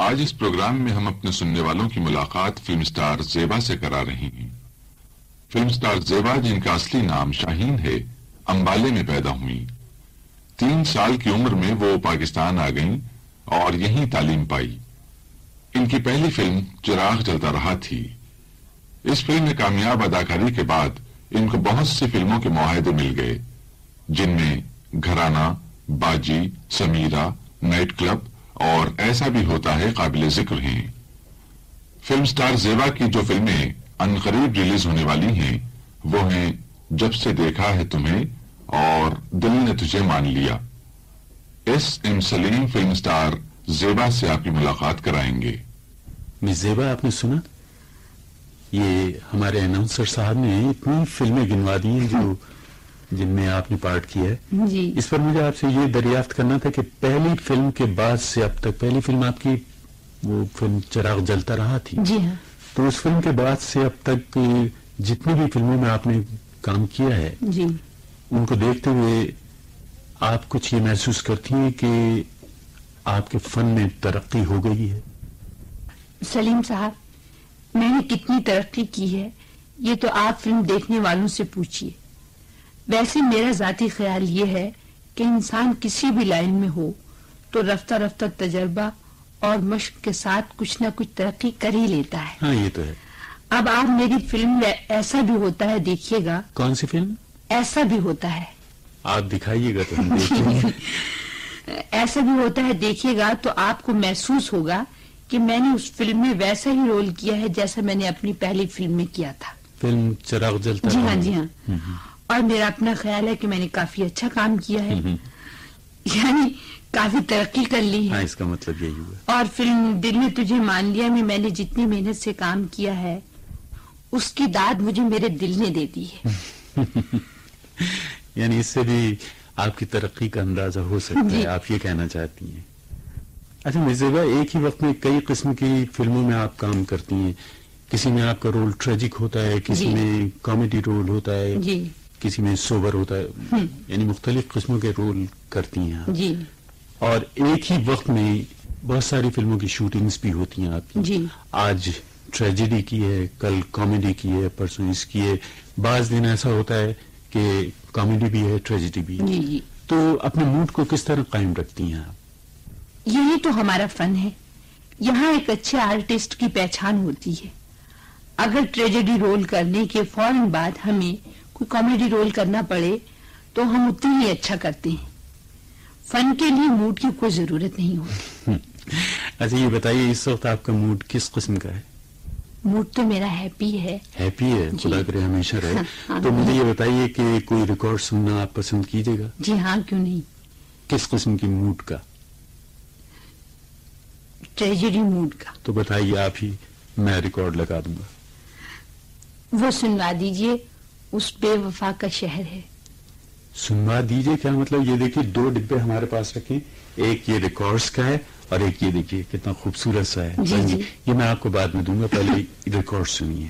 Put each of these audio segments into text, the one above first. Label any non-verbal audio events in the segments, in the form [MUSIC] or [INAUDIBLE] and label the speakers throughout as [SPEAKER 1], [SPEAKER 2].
[SPEAKER 1] آج اس پروگرام میں ہم اپنے سننے والوں کی ملاقات فلم سٹار زیبا سے کرا رہے ہیں۔ فلم سٹار زیبا، جن کا اصلی نام شاہین ہے، امبالے میں پیدا ہوئی۔ تین سال کی عمر میں وہ پاکستان آ گئیں اور یہیں تعلیم پائی۔ ان کی پہلی فلم چراغ چلتا رہا تھی۔ اس فلم میں کامیاب اداکاری کے بعد ان کو بہت سی فلموں کے معاہدے مل گئے، جن میں گھرانہ، باجی، سمیرہ، نائٹ کلب اور ایسا بھی ہوتا ہے قابل ذکر ہیں فلم سٹار زیوا کی جو فلمیں ان قریب ریلیز ہونے والی ہیں وہ ہیں جب سے دیکھا ہے تمہیں اور دل نے تجھے مان لیا۔ S M Saleem film star Zeba سے آپ کی ملاقات کرائیں گے۔
[SPEAKER 2] مس زیبا آپ نے سنا؟ یہ ہمارے اناؤنسر صاحب نے اتنی فلمیں گنوا دی ہیں جو [LAUGHS] جن میں آپ نے پارٹ کیا ہے۔
[SPEAKER 3] جی۔
[SPEAKER 2] اس پر مجھے آپ سے یہ دریافت کرنا تھا کہ پہلی فلم کے بعد سے اب تک پہلی فلم آپ کی وہ فلم چراغ جلتا رہا تھی۔
[SPEAKER 3] جی ہاں۔
[SPEAKER 2] تو اس فلم کے بعد سے اب تک جتنی بھی فلموں میں آپ نے کام کیا ہے
[SPEAKER 3] جی۔
[SPEAKER 2] ان کو دیکھتے ہوئے آپ کچھ یہ محسوس کرتی ہیں کہ آپ کے فن میں ترقی ہو گئی ہے۔
[SPEAKER 3] سلیم صاحب میں نے کتنی ترقی کی ہے یہ تو آپ فلم دیکھنے والوں سے پوچھیے۔ ویسے میرا ذاتی خیال یہ ہے کہ انسان کسی بھی لائن میں ہو تو رفتہ رفتہ تجربہ اور مشق کے ساتھ کچھ نہ کچھ ترقی کر ہی لیتا ہے۔
[SPEAKER 2] ہاں یہ تو ہے۔
[SPEAKER 3] اب آپ میری فلم میں ایسا بھی ہوتا ہے دیکھیے گا۔
[SPEAKER 2] کون سی فلم؟
[SPEAKER 3] ایسا بھی ہوتا ہے۔
[SPEAKER 2] آپ دکھائیے گا تو [LAUGHS]
[SPEAKER 3] ایسا بھی ہوتا ہے دیکھیے گا تو آپ کو محسوس ہوگا کہ میں نے اس فلم میں ویسا ہی رول کیا ہے جیسا میں نے اپنی پہلی فلم میں کیا تھا۔
[SPEAKER 2] فلم چراغ جلتا
[SPEAKER 3] جی ہاں۔ جی ہاں۔ اور میرا اپنا خیال ہے کہ میں نے کافی اچھا کام کیا ہے۔ یعنی کافی ترقی کر لی
[SPEAKER 2] ہاں
[SPEAKER 3] ہے
[SPEAKER 2] اس کا مطلب یہی ہوا۔
[SPEAKER 3] اور فلم دل نے تجھے مان لیا میں میں نے جتنی محنت سے کام کیا ہے اس کی داد مجھے میرے دل نے دے دی ہے۔ [LAUGHS]
[SPEAKER 2] یعنی اس سے بھی آپ کی ترقی کا اندازہ ہو سکتا ہے۔
[SPEAKER 3] جی۔
[SPEAKER 2] آپ یہ کہنا چاہتی ہیں۔ اچھا مرزا ایک ہی وقت میں کئی قسم کی فلموں میں آپ کام کرتی ہیں۔ کسی میں آپ کا رول ٹریجک ہوتا ہے کسی
[SPEAKER 3] جی۔
[SPEAKER 2] میں کامیڈی رول ہوتا ہے۔
[SPEAKER 3] جی۔
[SPEAKER 2] کسی میں سوبر ہوتا ہے یعنی مختلف قسموں کے رول کرتی ہیں۔
[SPEAKER 3] جی۔
[SPEAKER 2] اور ایک ہی وقت میں بہت ساری فلموں کی شوٹنگز بھی ہوتی ہیں۔ آپ کی
[SPEAKER 3] جی۔
[SPEAKER 2] آج ٹریجڈی کی ہے کل کامیڈی کی ہے پرسوں اس کی ہے۔ بعض دن ایسا ہوتا ہے کہ کامیڈی بھی ہے ٹریجڈی بھی ہے۔
[SPEAKER 3] جی جی۔
[SPEAKER 2] تو اپنے موڈ کو کس طرح قائم رکھتی ہیں آپ؟
[SPEAKER 3] یہی تو ہمارا فن ہے۔ یہاں ایک اچھے آرٹسٹ کی پہچان ہوتی ہے۔ اگر ٹریجڈی رول کرنے کے فوراً بعد ہمیں کوئی کامیڈی رول کرنا پڑے تو ہم اتنی ہی اچھا کرتے ہیں۔ فن کے لیے موڈ کی کوئی ضرورت نہیں ہوتی۔
[SPEAKER 2] اچھا یہ بتائیے اس وقت آپ کا موڈ کس قسم کا ہے؟
[SPEAKER 3] موڈ تو میرا ہیپی ہے۔
[SPEAKER 2] ہیپی ہے
[SPEAKER 3] جی۔
[SPEAKER 2] خدا کرے ہمیشہ رہے۔
[SPEAKER 3] ہاں۔
[SPEAKER 2] تو مجھے یہ بتائیے کہ کوئی ریکارڈ سننا آپ پسند کیجیے گا؟
[SPEAKER 3] جی ہاں کیوں نہیں؟
[SPEAKER 2] کس قسم کی موڈ کا؟
[SPEAKER 3] ٹریجڈی موڈ کا۔
[SPEAKER 2] تو بتائیے آپ ہی میں ریکارڈ لگا دوں گا۔
[SPEAKER 3] وہ سنوا دیجیے۔ اس بے وفا کا شہر ہے۔
[SPEAKER 2] سنوا دیجیے کیا مطلب؟ یہ دیکھیے دو ڈبے ہمارے پاس رکھیں۔ ایک یہ ریکارڈز کا ہے اور ایک یہ دیکھیے کتنا خوبصورت سا ہے۔
[SPEAKER 3] جی،
[SPEAKER 2] ہاں
[SPEAKER 3] جی۔
[SPEAKER 2] یہ میں آپ کو بعد میں دوں گا پہلے ریکارڈ سنیے۔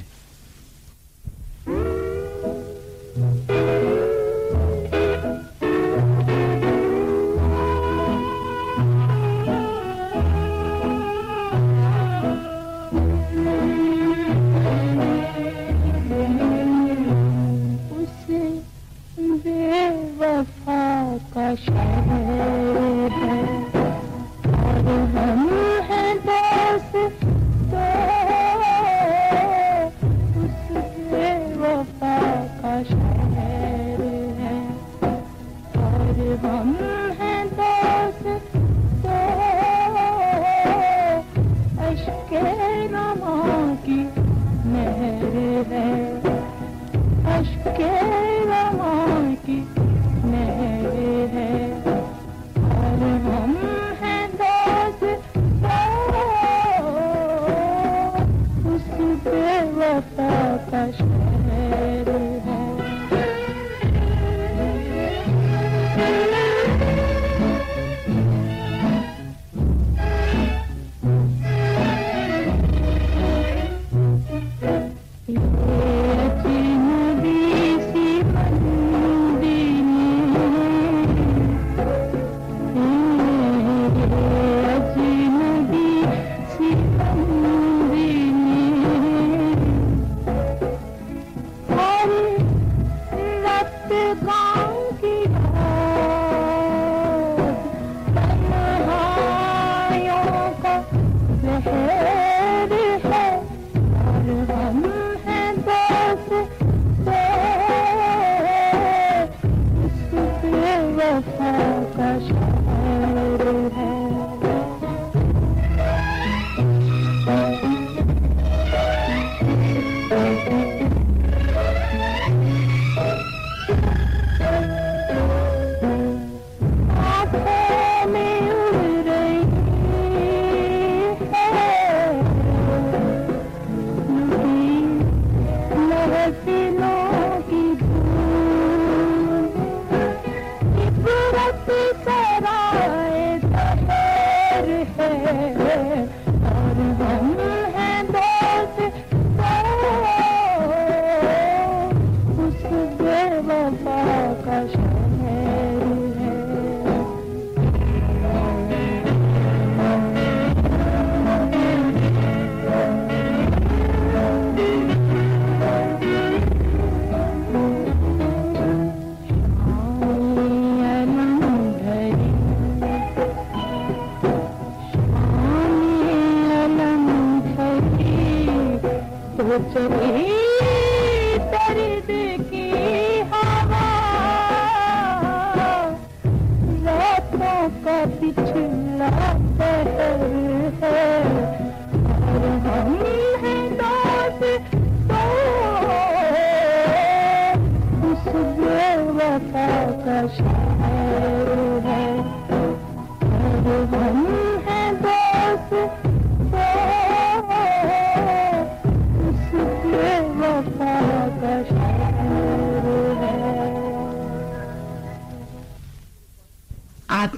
[SPEAKER 4] میں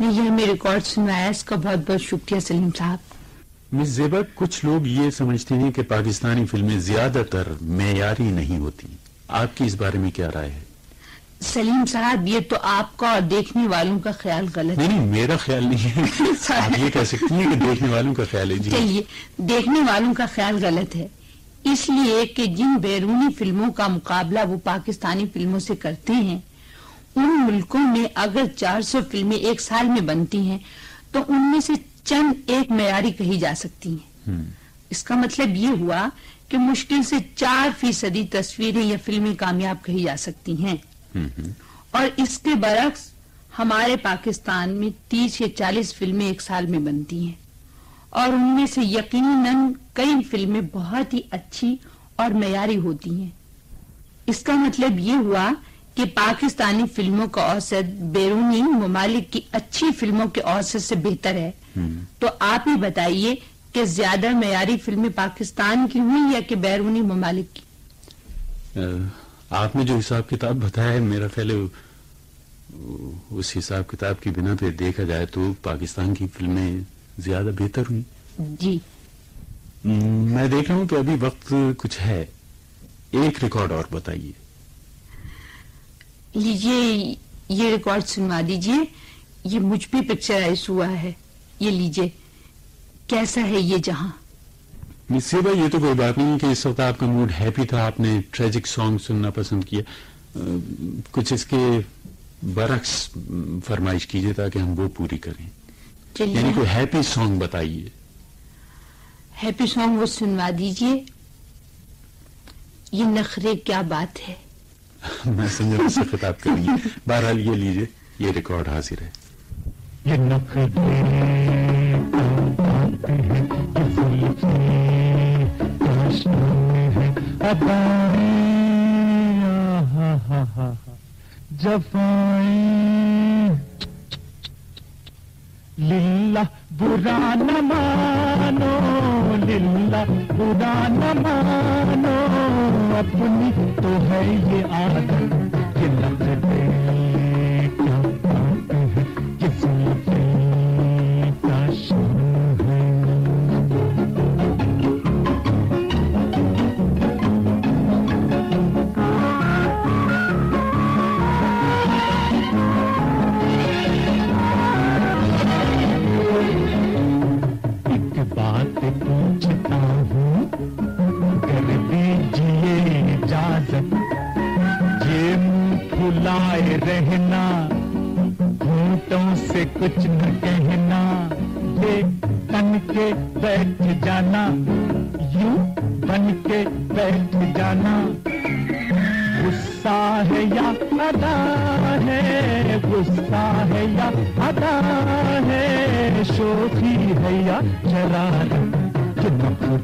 [SPEAKER 4] نے یہ ہمیں ریکارڈ سنوایا اس کا بہت بہت شکریہ سلیم صاحب۔ مس زیبا کچھ لوگ یہ سمجھتے ہیں
[SPEAKER 3] کہ پاکستانی فلمیں زیادہ تر معیاری نہیں ہوتی۔ آپ کی اس بارے میں کیا رائے ہے؟ سلیم صاحب یہ تو آپ کا اور دیکھنے والوں کا خیال غلط نہیں نہیں میرا خیال نہیں ہے۔ آپ یہ کہہ سکتی ہیں کہ دیکھنے والوں کا خیال ہے۔ جی۔ چلیے دیکھنے والوں کا خیال غلط ہے۔ اس لیے کہ جن بیرونی فلموں کا مقابلہ وہ پاکستانی فلموں سے کرتے ہیں ان ملکوں میں اگر چار سو فلمیں ایک سال میں بنتی ہیں تو ان میں سے چند ایک معیاری کہی جا سکتی ہیں۔ اس کا مطلب یہ ہوا کہ مشکل سے
[SPEAKER 2] چار فیصدی تصویریں یا فلمیں کامیاب کہی جا سکتی ہیں۔ اور اس کے برعکس ہمارے پاکستان میں تیس یا چالیس فلمیں ایک سال میں بنتی ہیں۔
[SPEAKER 3] اور
[SPEAKER 2] ان میں سے یقیناً کئی فلمیں بہت ہی اچھی اور معیاری ہوتی ہیں۔ اس
[SPEAKER 3] کا مطلب یہ ہوا کہ پاکستانی فلموں کا اوسط بیرونی ممالک کی اچھی فلموں کے اوسط سے
[SPEAKER 2] بہتر ہے۔ تو آپ ہی بتائیے کہ زیادہ معیاری فلمیں پاکستان کی ہوئی یا کہ بیرونی ممالک کی؟ آپ نے جو حساب کتاب بتایا ہے میرا خیال اس حساب کتاب کی بنا پہ
[SPEAKER 3] دیکھا
[SPEAKER 2] جائے تو پاکستان کی
[SPEAKER 3] فلمیں زیادہ بہتر ہوئی جی۔ میں دیکھ رہا ہوں کہ
[SPEAKER 2] ابھی وقت کچھ ہے۔ ایک ریکارڈ اور بتائیے۔ لیجیے یہ ریکارڈ سنوا
[SPEAKER 5] دیجیے یہ مجھ پہ پکچرائز ہوا ہے یہ لیجیے کیسا ہے یہ جہاں؟ مسیبا یہ تو کوئی بات نہیں کہ اس وقت آپ کا موڈ ہیپی تھا آپ نے ٹریجک سانگ سننا پسند کیا۔ کچھ اس کے برعکس فرمائش کیجیے تاکہ ہم وہ پوری کریں۔ یعنی کوئی ہیپی سانگ بتائیے۔ ہیپی سانگ وہ سنوا دیجیے یہ نخرے کیا بات ہے؟ [LAUGHS] میسنجر سے خطاب کریں گے بہرحال یہ لیجیے یہ ریکارڈ حاضر ہے۔ جفان رہنا۔ گھونٹوں سے کچھ نہ کہنا۔ یہ تن کے بیٹھ جانا۔ یوں بن کے بیٹھ جانا۔ غصہ ہے یا ادا ہے؟ غصہ ہے یا ادا ہے؟ شوخی ہے یا شرارت؟ کہ نہ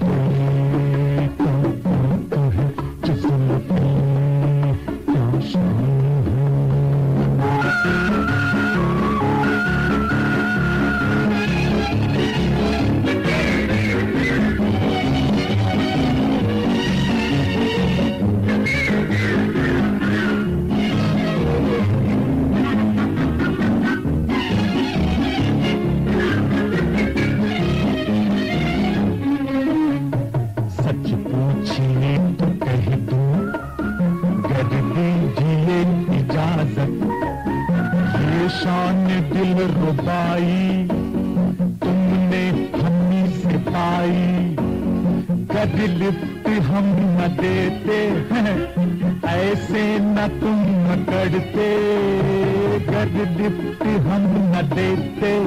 [SPEAKER 5] آئی۔ کبھی لفٹ ہم نہ دیتے ہیں، ایسے نہ تم نہ کرتے۔ کبھی لفٹ ہم نہ دیتے،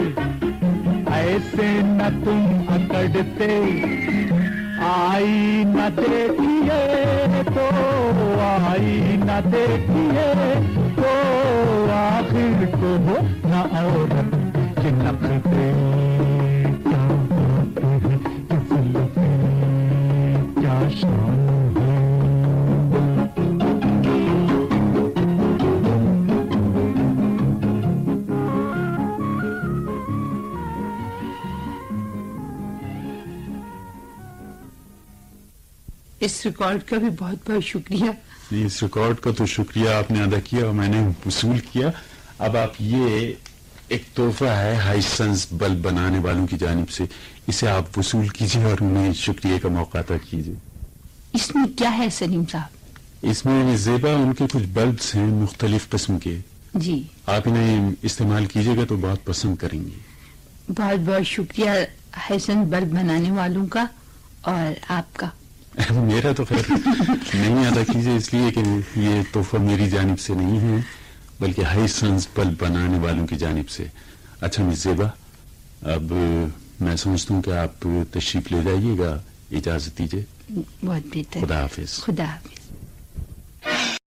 [SPEAKER 5] ایسے نہ تم نہ کرتے۔ آئی نہ دیکھیے تو، آئی نہ دیکھیے تو، آخر کو ریکارڈ کا بھی بہت بہت شکریہ۔ نہیں اس
[SPEAKER 3] ریکارڈ کا تو شکریہ آپ نے ادا
[SPEAKER 2] کیا اور میں نے وصول کیا۔ اب آپ یہ ایک تحفہ ہے ہائیسنس بلب بنانے والوں کی جانب سے۔ اسے آپ وصول کیجیے اور انہیں شکریہ کا موقع عطا کیجیے اس میں کیا ہے سلیم صاحب؟ اس
[SPEAKER 3] میں زیبا ان کے کچھ
[SPEAKER 2] بلبس ہیں مختلف قسم کے۔ جی۔ آپ انہیں استعمال
[SPEAKER 3] کیجیے
[SPEAKER 2] گا تو بہت پسند کریں گے۔ بہت بہت
[SPEAKER 3] شکریہ حسن بلب بنانے والوں کا اور آپ کا۔ [LAUGHS] میرا
[SPEAKER 2] تو خیر نہیں ادا کیجیے اس لیے کہ یہ تحفہ میری جانب سے نہیں ہے بلکہ ہائی سنس بلب بنانے والوں کی جانب سے۔ اچھا مزیبا اب میں سمجھتا ہوں کہ آپ تشریف لے جائیے گا اجازت دیجیے
[SPEAKER 3] بہت بہتر۔
[SPEAKER 2] خدا حافظ۔
[SPEAKER 3] خدا حافظ۔